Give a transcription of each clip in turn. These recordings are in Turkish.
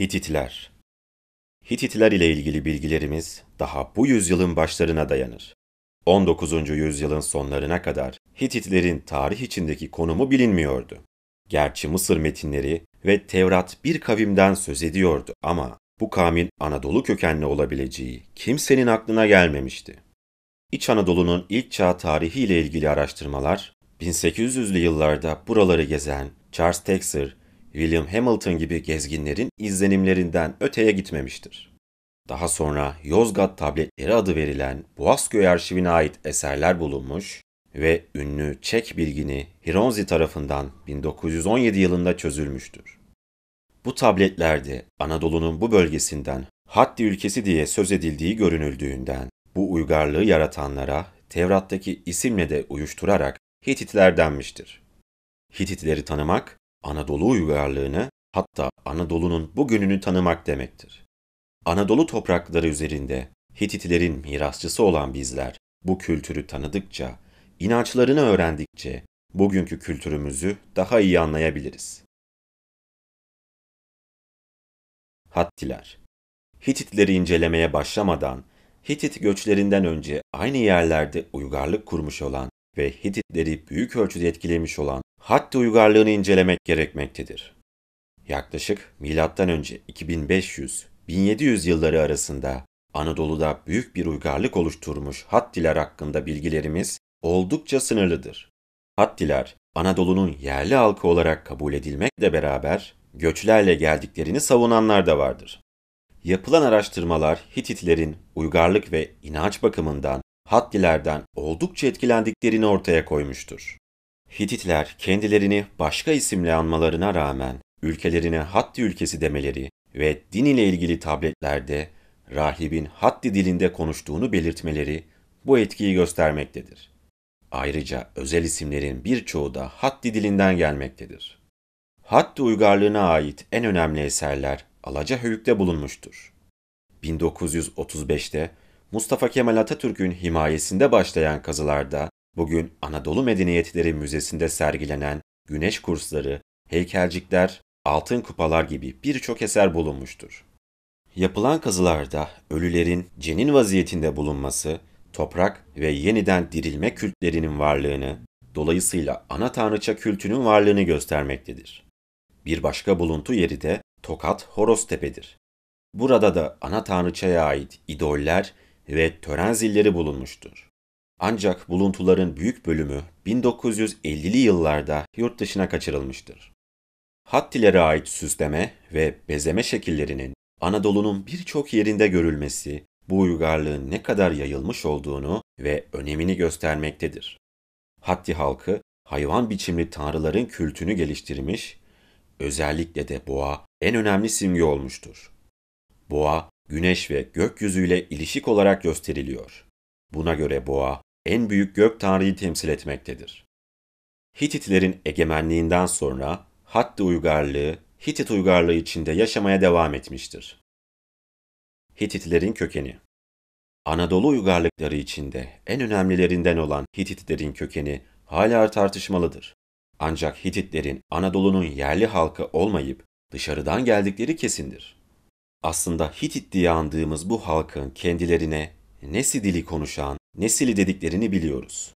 Hititler Hititler ile ilgili bilgilerimiz daha bu yüzyılın başlarına dayanır. 19. yüzyılın sonlarına kadar Hititlerin tarih içindeki konumu bilinmiyordu. Gerçi Mısır metinleri ve Tevrat bir kavimden söz ediyordu ama bu kavmin Anadolu kökenli olabileceği kimsenin aklına gelmemişti. İç Anadolu'nun ilk çağ tarihi ile ilgili araştırmalar 1800'lü yıllarda buraları gezen Charles Texer, William Hamilton gibi gezginlerin izlenimlerinden öteye gitmemiştir. Daha sonra Yozgat tabletleri adı verilen Boğazköy arşivine ait eserler bulunmuş ve ünlü Çek bilgini Hironzi tarafından 1917 yılında çözülmüştür. Bu tabletlerde Anadolu'nun bu bölgesinden Hatti ülkesi diye söz edildiği görünüldüğünden bu uygarlığı yaratanlara Tevrat'taki isimle de uyuşturarak Hititler denmiştir. Hititleri tanımak, Anadolu uygarlığını hatta Anadolu'nun bugününü tanımak demektir. Anadolu toprakları üzerinde Hititlerin mirasçısı olan bizler bu kültürü tanıdıkça, inançlarını öğrendikçe bugünkü kültürümüzü daha iyi anlayabiliriz. Hattiler Hititleri incelemeye başlamadan Hitit göçlerinden önce aynı yerlerde uygarlık kurmuş olan ve Hititleri büyük ölçüde etkilemiş olan Hatti uygarlığını incelemek gerekmektedir. Yaklaşık M.Ö. 2500-1700 yılları arasında Anadolu'da büyük bir uygarlık oluşturmuş Hattiler hakkında bilgilerimiz oldukça sınırlıdır. Hattiler, Anadolu'nun yerli halkı olarak kabul edilmekle beraber göçlerle geldiklerini savunanlar da vardır. Yapılan araştırmalar Hititlerin uygarlık ve inanç bakımından Hattilerden oldukça etkilendiklerini ortaya koymuştur. Hititler kendilerini başka isimle anmalarına rağmen ülkelerine Hatti ülkesi demeleri ve din ile ilgili tabletlerde rahibin Hatti dilinde konuştuğunu belirtmeleri bu etkiyi göstermektedir. Ayrıca özel isimlerin birçoğu da Hatti dilinden gelmektedir. Hatti uygarlığına ait en önemli eserler Alacahöyük'te bulunmuştur. 1935'te Mustafa Kemal Atatürk'ün himayesinde başlayan kazılarda bugün Anadolu Medeniyetleri Müzesi'nde sergilenen güneş kursları, heykelcikler, altın kupalar gibi birçok eser bulunmuştur. Yapılan kazılarda ölülerin cenin vaziyetinde bulunması, toprak ve yeniden dirilme kültlerinin varlığını, dolayısıyla ana tanrıça kültünün varlığını göstermektedir. Bir başka buluntu yeri de Tokat Horoztepe'dir. Burada da ana tanrıçaya ait idoller ve tören zilleri bulunmuştur. Ancak buluntuların büyük bölümü 1950'li yıllarda yurt dışına kaçırılmıştır. Hattilere ait süsleme ve bezeme şekillerinin Anadolu'nun birçok yerinde görülmesi bu uygarlığın ne kadar yayılmış olduğunu ve önemini göstermektedir. Hatti halkı hayvan biçimli tanrıların kültünü geliştirmiş, özellikle de boğa en önemli simge olmuştur. Boğa, güneş ve gökyüzüyle ilişik olarak gösteriliyor. Buna göre boğa, en büyük gök tanrıyı temsil etmektedir. Hititlerin egemenliğinden sonra Hatti uygarlığı, Hitit uygarlığı içinde yaşamaya devam etmiştir. Hititlerin kökeni Anadolu uygarlıkları içinde en önemlilerinden olan Hititlerin kökeni hala tartışmalıdır. Ancak Hititlerin Anadolu'nun yerli halkı olmayıp dışarıdan geldikleri kesindir. Aslında Hitit diye andığımız bu halkın kendilerine Nesi dili konuşan, Nesili dediklerini biliyoruz.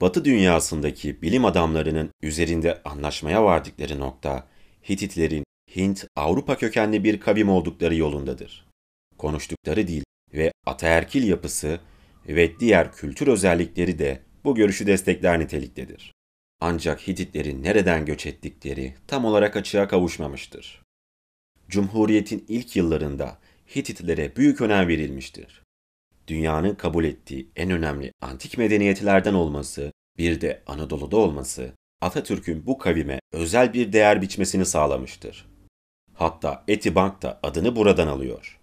Batı dünyasındaki bilim adamlarının üzerinde anlaşmaya vardıkları nokta, Hititlerin Hint-Avrupa kökenli bir kavim oldukları yolundadır. Konuştukları dil ve ataerkil yapısı ve diğer kültür özellikleri de bu görüşü destekler niteliktedir. Ancak Hititlerin nereden göç ettikleri tam olarak açığa kavuşmamıştır. Cumhuriyetin ilk yıllarında Hititlere büyük önem verilmiştir. Dünyanın kabul ettiği en önemli antik medeniyetlerden olması, bir de Anadolu'da olması, Atatürk'ün bu kavime özel bir değer biçmesini sağlamıştır. Hatta Etibank da adını buradan alıyor.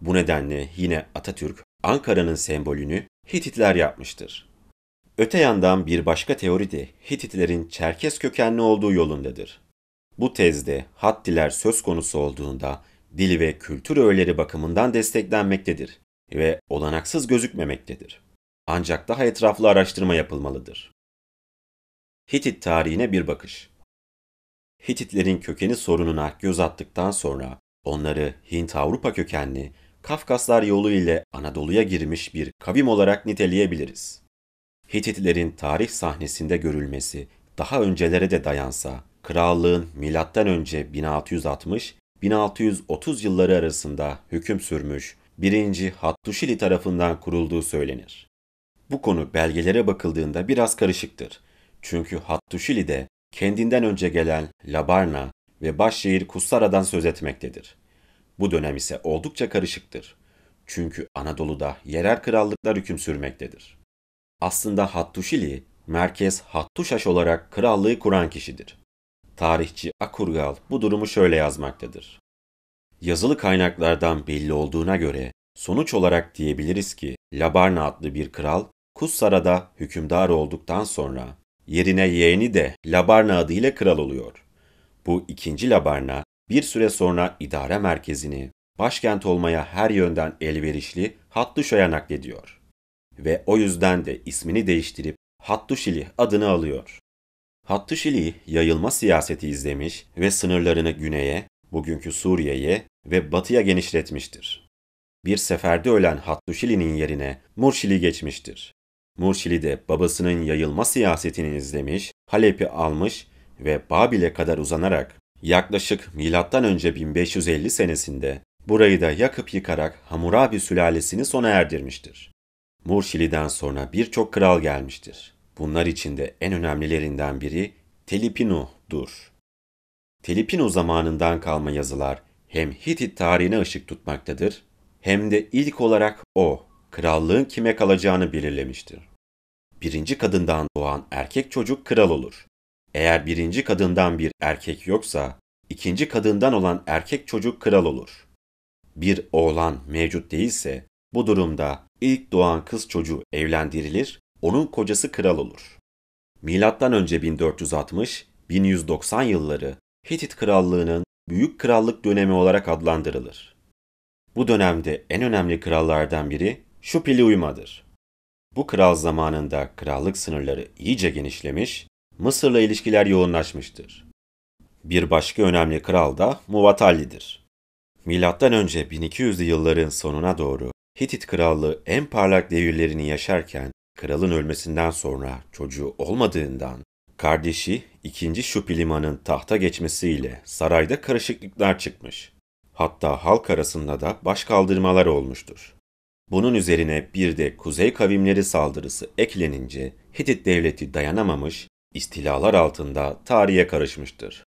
Bu nedenle yine Atatürk Ankara'nın sembolünü Hititler yapmıştır. Öte yandan bir başka teori de Hititlerin Çerkes kökenli olduğu yolundadır. Bu tezde Hattiler söz konusu olduğunda dil ve kültür öğeleri bakımından desteklenmektedir ve olanaksız gözükmemektedir. Ancak daha etraflı araştırma yapılmalıdır. Hitit tarihine bir bakış. Hititlerin kökeni sorununa göz attıktan sonra onları Hint-Avrupa kökenli, Kafkaslar yolu ile Anadolu'ya girmiş bir kavim olarak niteleyebiliriz. Hititlerin tarih sahnesinde görülmesi daha öncelere de dayansa, krallığın M.Ö. 1660-1630 yılları arasında hüküm sürmüş 1. Hattuşili tarafından kurulduğu söylenir. Bu konu belgelere bakıldığında biraz karışıktır. Çünkü Hattuşili'de kendinden önce gelen Labarna ve başşehir Kussara'dan söz etmektedir. Bu dönem ise oldukça karışıktır. Çünkü Anadolu'da yerel krallıklar hüküm sürmektedir. Aslında Hattuşili, merkez Hattuşaş olarak krallığı kuran kişidir. Tarihçi Akurgal bu durumu şöyle yazmaktadır. Yazılı kaynaklardan belli olduğuna göre sonuç olarak diyebiliriz ki Labarna adlı bir kral Kussara'da hükümdar olduktan sonra yerine yeğeni de Labarna adıyla kral oluyor. Bu ikinci Labarna bir süre sonra idare merkezini başkent olmaya her yönden elverişli Hattuşa'ya naklediyor. Ve o yüzden de ismini değiştirip Hattuşili adını alıyor. Hattuşili yayılma siyaseti izlemiş ve sınırlarını güneye, bugünkü Suriye'ye ve batıya genişletmiştir. Bir seferde ölen Hattuşili'nin yerine Murşili geçmiştir. Murşili de babasının yayılma siyasetini izlemiş, Halep'i almış ve Babil'e kadar uzanarak yaklaşık M.Ö. 1550 senesinde burayı da yakıp yıkarak Hammurabi sülalesini sona erdirmiştir. Murşili'den sonra birçok kral gelmiştir. Bunlar içinde en önemlilerinden biri Telipinu'dur. Telipinu zamanından kalma yazılar hem Hitit tarihine ışık tutmaktadır hem de ilk olarak o, krallığın kime kalacağını belirlemiştir. Birinci kadından doğan erkek çocuk kral olur. Eğer birinci kadından bir erkek yoksa, ikinci kadından olan erkek çocuk kral olur. Bir oğlan mevcut değilse, bu durumda ilk doğan kız çocuğu evlendirilir, onun kocası kral olur. Milattan önce 1460-1190 yılları Hitit krallığının büyük krallık dönemi olarak adlandırılır. Bu dönemde en önemli krallardan biri Şupiliuymadır. Bu kral zamanında krallık sınırları iyice genişlemiş, Mısır'la ilişkiler yoğunlaşmıştır. Bir başka önemli kral da Muvatalli'dir. Milattan önce 1200'lü yılların sonuna doğru Hitit krallığı en parlak devirlerini yaşarken kralın ölmesinden sonra çocuğu olmadığından kardeşi 2. Şupiliman'ın tahta geçmesiyle sarayda karışıklıklar çıkmış. Hatta halk arasında da baş kaldırmalar olmuştur. Bunun üzerine bir de kuzey kavimleri saldırısı eklenince Hitit devleti dayanamamış, istilalar altında tarihe karışmıştır.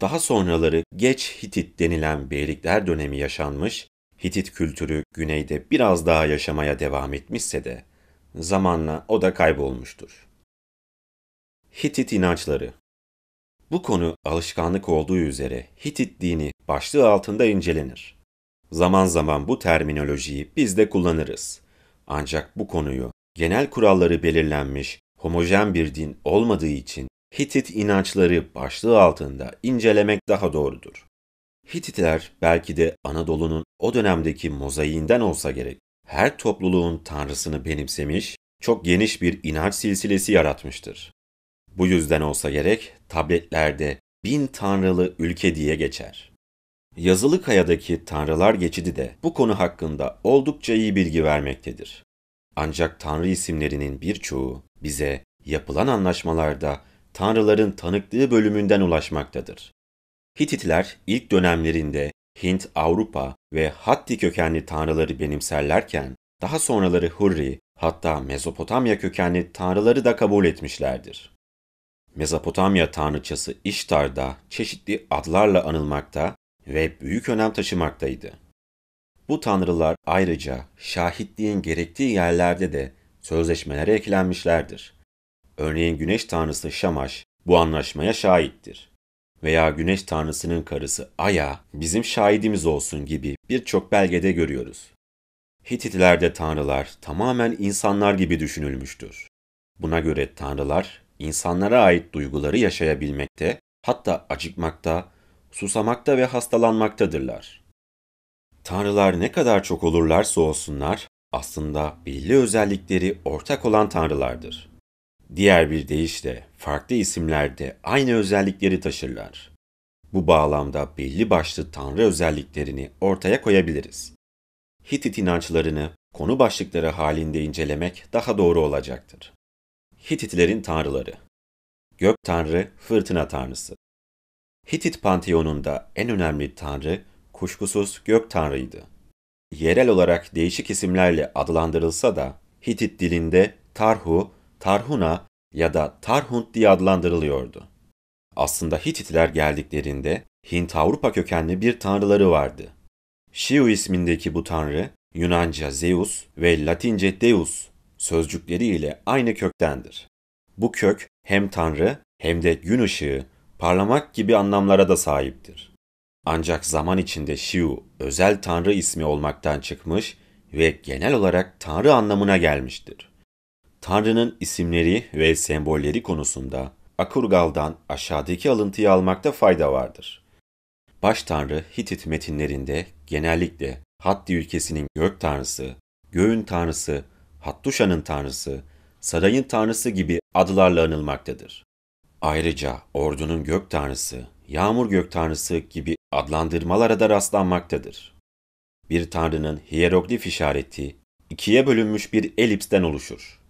Daha sonraları geç Hitit denilen beylikler dönemi yaşanmış, Hitit kültürü güneyde biraz daha yaşamaya devam etmişse de zamanla o da kaybolmuştur. Hitit inançları Bu konu alışkanlık olduğu üzere Hitit dini başlığı altında incelenir. Zaman zaman bu terminolojiyi biz de kullanırız. Ancak bu konuyu genel kuralları belirlenmiş homojen bir din olmadığı için Hitit inançları başlığı altında incelemek daha doğrudur. Hititler belki de Anadolu'nun o dönemdeki mozaiğinden olsa gerek her topluluğun tanrısını benimsemiş, çok geniş bir inanç silsilesi yaratmıştır. Bu yüzden olsa gerek tabletlerde bin tanrılı ülke diye geçer. Yazılı Kaya'daki Tanrılar geçidi de bu konu hakkında oldukça iyi bilgi vermektedir. Ancak tanrı isimlerinin birçoğu bize yapılan anlaşmalarda tanrıların tanıklığı bölümünden ulaşmaktadır. Hititler ilk dönemlerinde Hint, Avrupa ve Hatti kökenli tanrıları benimserlerken daha sonraları Hurri, hatta Mezopotamya kökenli tanrıları da kabul etmişlerdir. Mezopotamya tanrıçası İştar da çeşitli adlarla anılmakta ve büyük önem taşımaktaydı. Bu tanrılar ayrıca şahitliğin gerektiği yerlerde de sözleşmelere eklenmişlerdir. Örneğin güneş tanrısı Şamaş bu anlaşmaya şahittir. Veya güneş tanrısının karısı Aya bizim şahidimiz olsun gibi birçok belgede görüyoruz. Hititlerde tanrılar tamamen insanlar gibi düşünülmüştür. Buna göre tanrılar insanlara ait duyguları yaşayabilmekte, hatta acıkmakta, susamakta ve hastalanmaktadırlar. Tanrılar ne kadar çok olurlarsa olsunlar, aslında belli özellikleri ortak olan tanrılardır. Diğer bir deyişle farklı isimlerde aynı özellikleri taşırlar. Bu bağlamda belli başlı tanrı özelliklerini ortaya koyabiliriz. Hitit inançlarını konu başlıkları halinde incelemek daha doğru olacaktır. Hititlerin tanrıları Gök tanrı, fırtına tanrısı. Hitit panteonunda en önemli tanrı kuşkusuz gök tanrıydı. Yerel olarak değişik isimlerle adlandırılsa da Hitit dilinde Tarhu, Tarhuna ya da Tarhunt diye adlandırılıyordu. Aslında Hititler geldiklerinde Hint-Avrupa kökenli bir tanrıları vardı. Shiu ismindeki bu tanrı Yunanca Zeus ve Latince Deus sözcükleri ile aynı köktendir. Bu kök hem tanrı hem de gün ışığı, parlamak gibi anlamlara da sahiptir. Ancak zaman içinde Shiu özel tanrı ismi olmaktan çıkmış ve genel olarak tanrı anlamına gelmiştir. Tanrı'nın isimleri ve sembolleri konusunda Akurgal'dan aşağıdaki alıntıyı almakta fayda vardır. Baş tanrı Hitit metinlerinde genellikle Hatti ülkesinin gök tanrısı, göğün tanrısı, Hattuşa'nın tanrısı, sarayın tanrısı gibi adlarla anılmaktadır. Ayrıca ordunun gök tanrısı, yağmur gök tanrısı gibi adlandırmalara da rastlanmaktadır. Bir tanrının hieroglif işareti ikiye bölünmüş bir elipsten oluşur.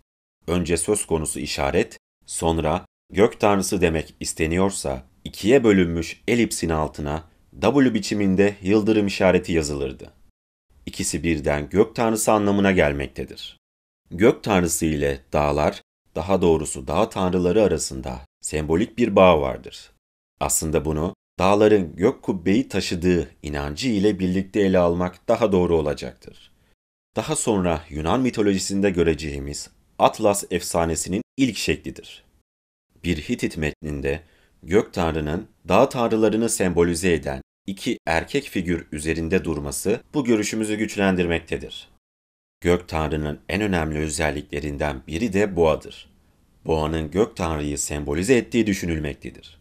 Önce söz konusu işaret, sonra gök tanrısı demek isteniyorsa ikiye bölünmüş elipsin altına W biçiminde yıldırım işareti yazılırdı. İkisi birden gök tanrısı anlamına gelmektedir. Gök tanrısı ile dağlar, daha doğrusu dağ tanrıları arasında sembolik bir bağ vardır. Aslında bunu dağların gök kubbeyi taşıdığı inancı ile birlikte ele almak daha doğru olacaktır. Daha sonra Yunan mitolojisinde göreceğimiz Atlas efsanesinin ilk şeklidir. Bir Hitit metninde gök tanrının dağ tanrılarını sembolize eden iki erkek figür üzerinde durması bu görüşümüzü güçlendirmektedir. Gök tanrının en önemli özelliklerinden biri de boğadır. Boğanın gök tanrıyı sembolize ettiği düşünülmektedir.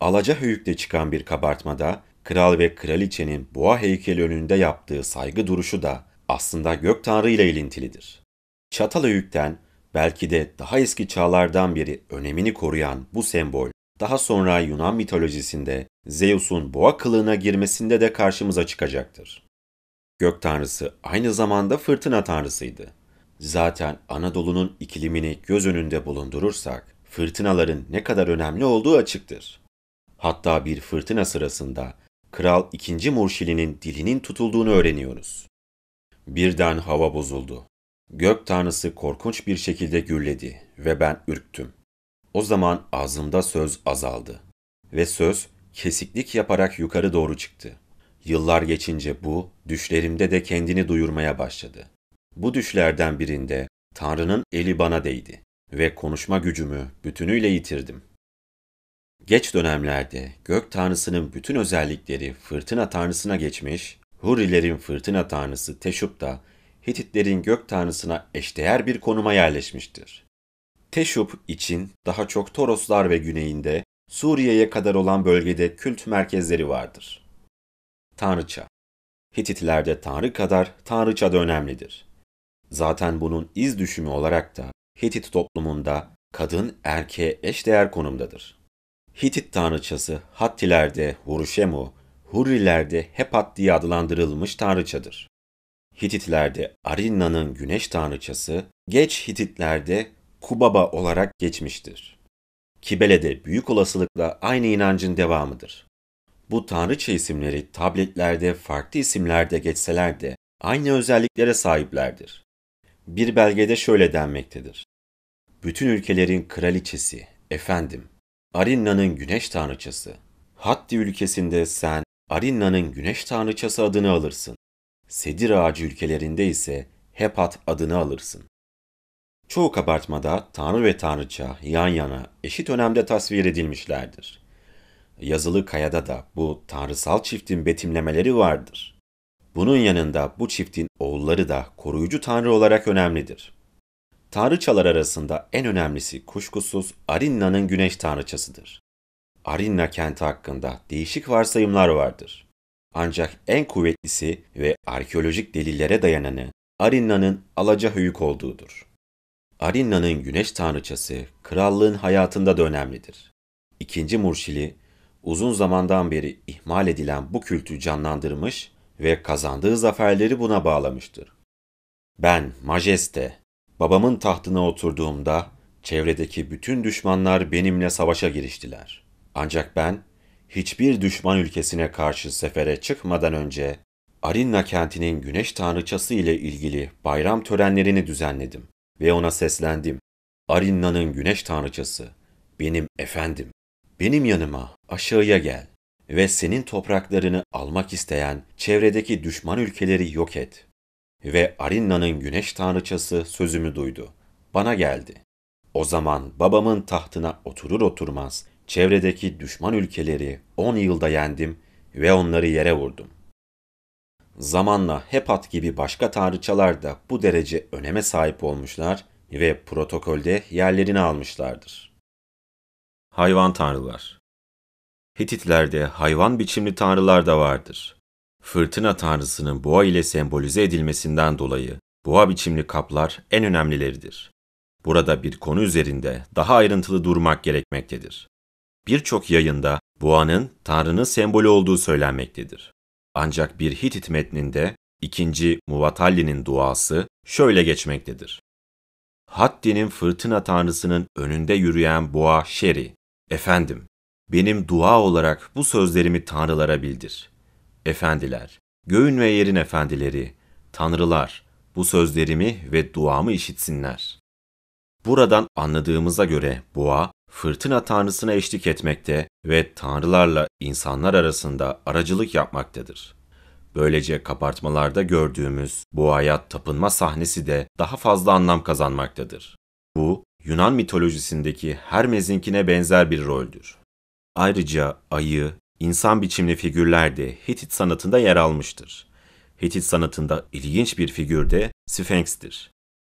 Alaca höyükte çıkan bir kabartmada kral ve kraliçenin boğa heykeli önünde yaptığı saygı duruşu da aslında gök tanrı ile ilintilidir. Çatal höyükten belki de daha eski çağlardan beri önemini koruyan bu sembol, daha sonra Yunan mitolojisinde Zeus'un boğa kılığına girmesinde de karşımıza çıkacaktır. Gök tanrısı aynı zamanda fırtına tanrısıydı. Zaten Anadolu'nun iklimini göz önünde bulundurursak, fırtınaların ne kadar önemli olduğu açıktır. Hatta bir fırtına sırasında Kral 2. Murşili'nin dilinin tutulduğunu öğreniyoruz. Birden hava bozuldu. Gök tanrısı korkunç bir şekilde gürledi ve ben ürktüm. O zaman ağzımda söz azaldı ve söz kesiklik yaparak yukarı doğru çıktı. Yıllar geçince bu, düşlerimde de kendini duyurmaya başladı. Bu düşlerden birinde Tanrı'nın eli bana değdi ve konuşma gücümü bütünüyle yitirdim. Geç dönemlerde gök tanrısının bütün özellikleri fırtına tanrısına geçmiş, Hurilerin fırtına tanrısı Teşup da Hititlerin gök tanrısına eşdeğer bir konuma yerleşmiştir. Teşup için daha çok Toroslar ve güneyinde Suriye'ye kadar olan bölgede kült merkezleri vardır. Tanrıça Hititlerde Tanrı kadar Tanrıça da önemlidir. Zaten bunun iz düşümü olarak da Hitit toplumunda kadın erkeğe eşdeğer konumdadır. Hitit tanrıçası Hattilerde Huruşemu, Hurrilerde Hepat diye adlandırılmış tanrıçadır. Hititlerde Arinna'nın güneş tanrıçası, geç Hititlerde Kubaba olarak geçmiştir. Kibele de büyük olasılıkla aynı inancın devamıdır. Bu tanrıça isimleri tabletlerde farklı isimlerde geçseler de aynı özelliklere sahiplerdir. Bir belgede şöyle denmektedir. Bütün ülkelerin kraliçesi, efendim, Arinna'nın güneş tanrıçası. Hatti ülkesinde sen Arinna'nın güneş tanrıçası adını alırsın. Sedir ağacı ülkelerinde ise Hepat adını alırsın. Çoğu kabartmada tanrı ve tanrıça yan yana eşit önemde tasvir edilmişlerdir. Yazılı kayada da bu tanrısal çiftin betimlemeleri vardır. Bunun yanında bu çiftin oğulları da koruyucu tanrı olarak önemlidir. Tanrıçalar arasında en önemlisi kuşkusuz Arinna'nın güneş tanrıçasıdır. Arinna kenti hakkında değişik varsayımlar vardır. Ancak en kuvvetlisi ve arkeolojik delillere dayananı Arinna'nın alaca höyük olduğudur. Arinna'nın güneş tanrıçası krallığın hayatında da önemlidir. İkinci Murşili uzun zamandan beri ihmal edilen bu kültü canlandırmış ve kazandığı zaferleri buna bağlamıştır. Ben, majeste, babamın tahtına oturduğumda çevredeki bütün düşmanlar benimle savaşa giriştiler. Ancak ben hiçbir düşman ülkesine karşı sefere çıkmadan önce Arinna kentinin güneş tanrıçası ile ilgili bayram törenlerini düzenledim ve ona seslendim. Arinna'nın güneş tanrıçası, benim efendim, benim yanıma aşağıya gel ve senin topraklarını almak isteyen çevredeki düşman ülkeleri yok et. Ve Arinna'nın güneş tanrıçası sözümü duydu. Bana geldi. O zaman babamın tahtına oturur oturmaz çevredeki düşman ülkeleri on yılda yendim ve onları yere vurdum. Zamanla Hepat gibi başka tanrıçalar da bu derece öneme sahip olmuşlar ve protokolde yerlerini almışlardır. Hayvan tanrılar Hititlerde hayvan biçimli tanrılar da vardır. Fırtına tanrısının boğa ile sembolize edilmesinden dolayı boğa biçimli kaplar en önemlileridir. Burada bir konu üzerinde daha ayrıntılı durmak gerekmektedir. Birçok yayında boğanın Tanrı'nın sembolü olduğu söylenmektedir. Ancak bir Hitit metninde ikinci Muvatalli'nin duası şöyle geçmektedir. Haddi'nin fırtına tanrısının önünde yürüyen boğa Şeri, Efendim, benim dua olarak bu sözlerimi tanrılara bildir. Efendiler, göğün ve yerin efendileri, tanrılar, bu sözlerimi ve duamı işitsinler. Buradan anladığımıza göre boğa, fırtına tanrısına eşlik etmekte ve tanrılarla insanlar arasında aracılık yapmaktadır. Böylece kapartmalarda gördüğümüz boğaya tapınma sahnesi de daha fazla anlam kazanmaktadır. Bu, Yunan mitolojisindeki Hermes'inkine benzer bir roldür. Ayrıca ayı, insan biçimli figürler de Hitit sanatında yer almıştır. Hitit sanatında ilginç bir figür de Sphinx'tir.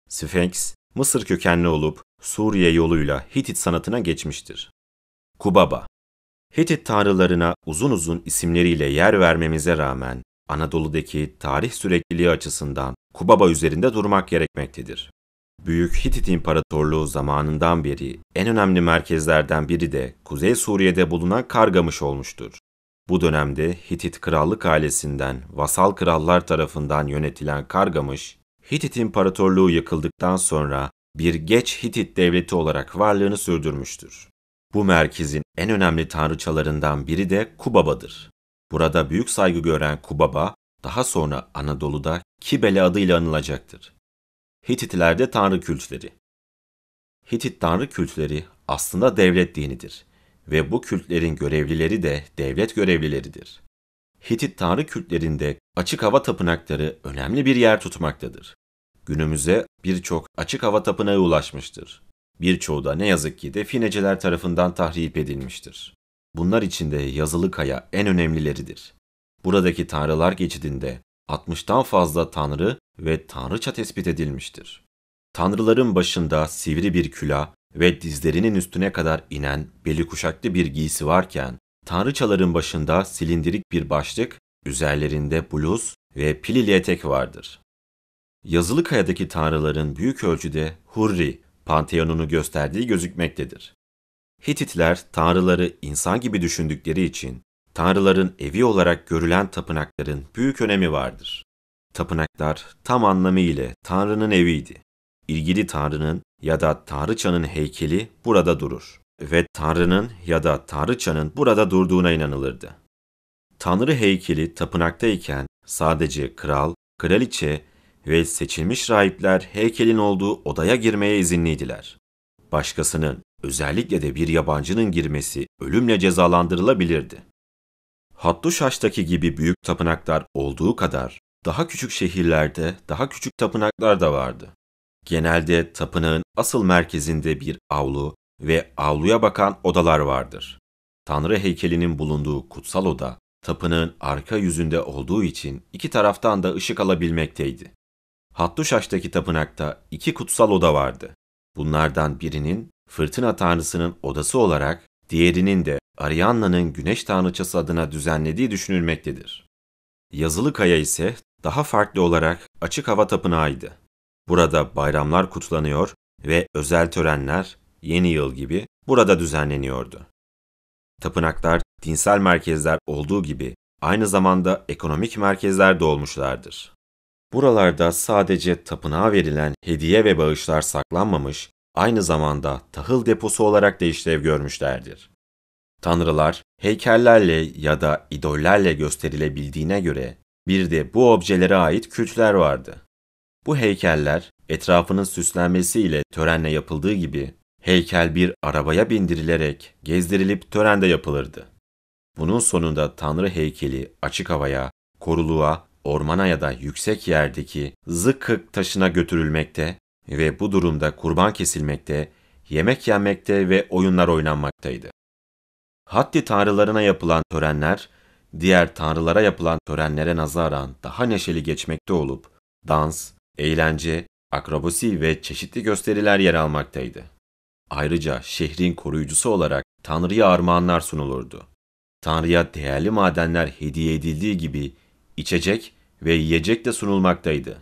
Sphinx, Mısır kökenli olup Suriye yoluyla Hitit sanatına geçmiştir. Kubaba Hitit tanrılarına uzun uzun isimleriyle yer vermemize rağmen Anadolu'daki tarih sürekliliği açısından Kubaba üzerinde durmak gerekmektedir. Büyük Hitit İmparatorluğu zamanından beri en önemli merkezlerden biri de Kuzey Suriye'de bulunan Kargamış olmuştur. Bu dönemde Hitit krallık ailesinden vasal krallar tarafından yönetilen Kargamış, Hitit İmparatorluğu yıkıldıktan sonra bir geç Hitit devleti olarak varlığını sürdürmüştür. Bu merkezin en önemli tanrıçalarından biri de Kubaba'dır. Burada büyük saygı gören Kubaba, daha sonra Anadolu'da Kibele adıyla anılacaktır. Hititlerde tanrı kültleri Hitit tanrı kültleri aslında devlet dinidir ve bu kültlerin görevlileri de devlet görevlileridir. Hitit tanrı kültlerinde açık hava tapınakları önemli bir yer tutmaktadır. Günümüze birçok açık hava tapınağı ulaşmıştır. Birçoğu da ne yazık ki defineciler tarafından tahrip edilmiştir. Bunlar içinde yazılı kaya en önemlileridir. Buradaki tanrılar geçidinde 60'tan fazla tanrı ve tanrıça tespit edilmiştir. Tanrıların başında sivri bir külah ve dizlerinin üstüne kadar inen beli kuşaklı bir giysi varken, tanrıçaların başında silindirik bir başlık, üzerlerinde bluz ve pilili etek vardır. Yazılı kayadaki tanrıların büyük ölçüde Hurri, panteonunu gösterdiği gözükmektedir. Hititler tanrıları insan gibi düşündükleri için tanrıların evi olarak görülen tapınakların büyük önemi vardır. Tapınaklar tam anlamıyla tanrının eviydi. İlgili tanrının ya da tanrıçanın heykeli burada durur ve tanrının ya da tanrıçanın burada durduğuna inanılırdı. Tanrı heykeli tapınaktayken sadece kral, kraliçe ve seçilmiş rahipler heykelin olduğu odaya girmeye izinliydiler. Başkasının, özellikle de bir yabancının girmesi ölümle cezalandırılabilirdi. Hattuşaş'taki gibi büyük tapınaklar olduğu kadar daha küçük şehirlerde daha küçük tapınaklar da vardı. Genelde tapınağın asıl merkezinde bir avlu ve avluya bakan odalar vardır. Tanrı heykelinin bulunduğu kutsal oda, tapınağın arka yüzünde olduğu için iki taraftan da ışık alabilmekteydi. Hattuşaş'taki tapınakta iki kutsal oda vardı. Bunlardan birinin fırtına tanrısının odası olarak, diğerinin de Arianna'nın güneş tanrıçası adına düzenlediği düşünülmektedir. Yazılı kaya ise daha farklı olarak açık hava tapınağıydı. Burada bayramlar kutlanıyor ve özel törenler, yeni yıl gibi burada düzenleniyordu. Tapınaklar dinsel merkezler olduğu gibi aynı zamanda ekonomik merkezler de olmuşlardır. Buralarda sadece tapınağa verilen hediye ve bağışlar saklanmamış, aynı zamanda tahıl deposu olarak da işlev görmüşlerdir. Tanrılar heykellerle ya da idollerle gösterilebildiğine göre bir de bu objelere ait kültler vardı. Bu heykeller etrafının süslenmesiyle törenle yapıldığı gibi heykel bir arabaya bindirilerek gezdirilip törende yapılırdı. Bunun sonunda Tanrı heykeli açık havaya, koruluğa, ormana ya da yüksek yerdeki zıkkık taşına götürülmekte ve bu durumda kurban kesilmekte, yemek yenmekte ve oyunlar oynanmaktaydı. Haddi tanrılarına yapılan törenler, diğer tanrılara yapılan törenlere nazaran daha neşeli geçmekte olup, dans, eğlence, akrobasi ve çeşitli gösteriler yer almaktaydı. Ayrıca şehrin koruyucusu olarak Tanrı'ya armağanlar sunulurdu. Tanrı'ya değerli madenler hediye edildiği gibi içecek ve yiyecek de sunulmaktaydı.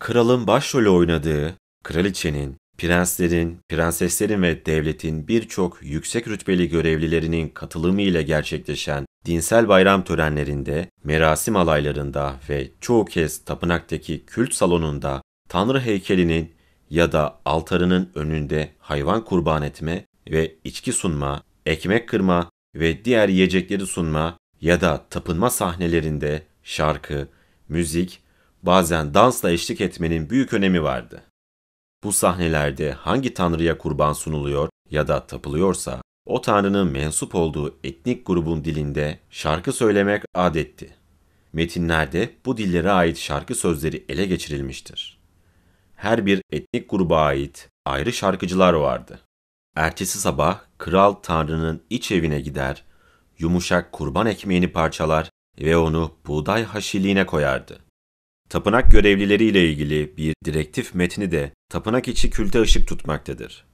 Kralın başrolü oynadığı, kraliçenin, prenslerin, prenseslerin ve devletin birçok yüksek rütbeli görevlilerinin katılımı ile gerçekleşen dinsel bayram törenlerinde, merasim alaylarında ve çoğu kez tapınaktaki kült salonunda Tanrı heykelinin ya da altarının önünde hayvan kurban etme ve içki sunma, ekmek kırma ve diğer yiyecekleri sunma ya da tapınma sahnelerinde şarkı, müzik, bazen dansla eşlik etmenin büyük önemi vardı. Bu sahnelerde hangi tanrıya kurban sunuluyor ya da tapılıyorsa, o tanrının mensup olduğu etnik grubun dilinde şarkı söylemek adetti. Metinlerde bu dillere ait şarkı sözleri ele geçirilmiştir. Her bir etnik gruba ait ayrı şarkıcılar vardı. Ertesi sabah kral tanrının iç evine gider, yumuşak kurban ekmeğini parçalar ve onu buğday haşiliğine koyardı. Tapınak görevlileriyle ilgili bir direktif metni de tapınak içi külte ışık tutmaktadır.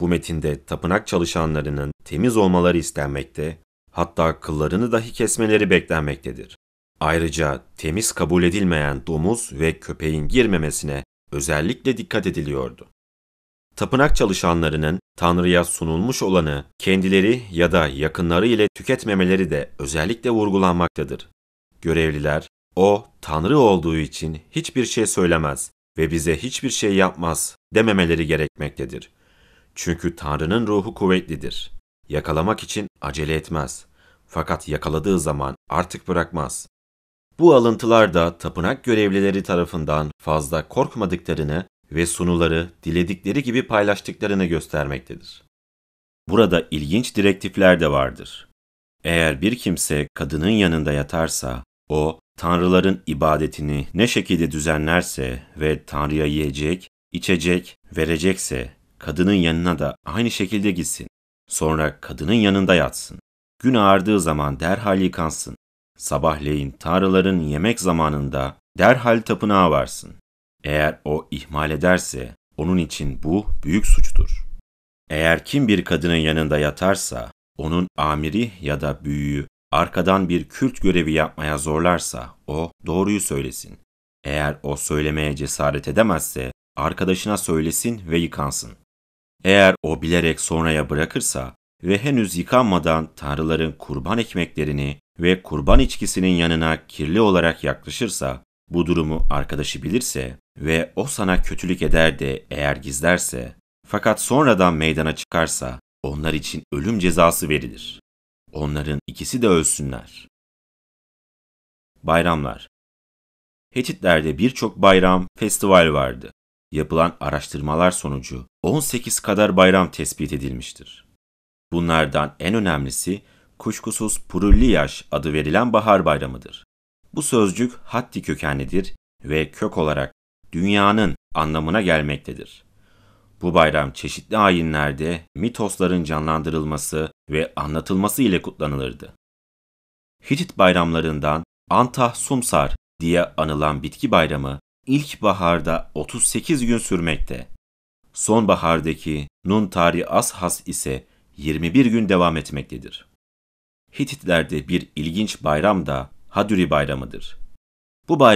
Bu metinde tapınak çalışanlarının temiz olmaları istenmekte, hatta kıllarını dahi kesmeleri beklenmektedir. Ayrıca temiz kabul edilmeyen domuz ve köpeğin girmemesine özellikle dikkat ediliyordu. Tapınak çalışanlarının Tanrı'ya sunulmuş olanı kendileri ya da yakınları ile tüketmemeleri de özellikle vurgulanmaktadır. Görevliler, o Tanrı olduğu için hiçbir şey söylemez ve bize hiçbir şey yapmaz dememeleri gerekmektedir. Çünkü Tanrı'nın ruhu kuvvetlidir. Yakalamak için acele etmez. Fakat yakaladığı zaman artık bırakmaz. Bu alıntılar da tapınak görevlileri tarafından fazla korkmadıklarını ve sunuları diledikleri gibi paylaştıklarını göstermektedir. Burada ilginç direktifler de vardır. Eğer bir kimse kadının yanında yatarsa, o tanrıların ibadetini ne şekilde düzenlerse ve tanrıya yiyecek, içecek, verecekse kadının yanına da aynı şekilde gitsin. Sonra kadının yanında yatsın. Gün ağardığı zaman derhal yıkansın. Sabahleyin tanrıların yemek zamanında derhal tapınağa varsın. Eğer o ihmal ederse onun için bu büyük suçtur. Eğer kim bir kadının yanında yatarsa, onun amiri ya da büyüğü arkadan bir kült görevi yapmaya zorlarsa o doğruyu söylesin. Eğer o söylemeye cesaret edemezse arkadaşına söylesin ve yıkansın. Eğer o bilerek sonraya bırakırsa ve henüz yıkanmadan tanrıların kurban ekmeklerini ve kurban içkisinin yanına kirli olarak yaklaşırsa, bu durumu arkadaşı bilirse ve o sana kötülük eder de eğer gizlerse, fakat sonradan meydana çıkarsa onlar için ölüm cezası verilir. Onların ikisi de ölsünler. Bayramlar Hetitlerde birçok bayram, festival vardı. Yapılan araştırmalar sonucu 18 kadar bayram tespit edilmiştir. Bunlardan en önemlisi kuşkusuz Purulliyaş adı verilen bahar bayramıdır. Bu sözcük Hatti kökenlidir ve kök olarak dünyanın anlamına gelmektedir. Bu bayram çeşitli ayinlerde mitosların canlandırılması ve anlatılması ile kutlanılırdı. Hitit bayramlarından Antah Sumsar diye anılan bitki bayramı ilk baharda 38 gün sürmekte. Sonbahardaki Nuntari Ashas ise 21 gün devam etmektedir. Hititlerde bir ilginç bayram da Haduri bayramıdır. Bu bayram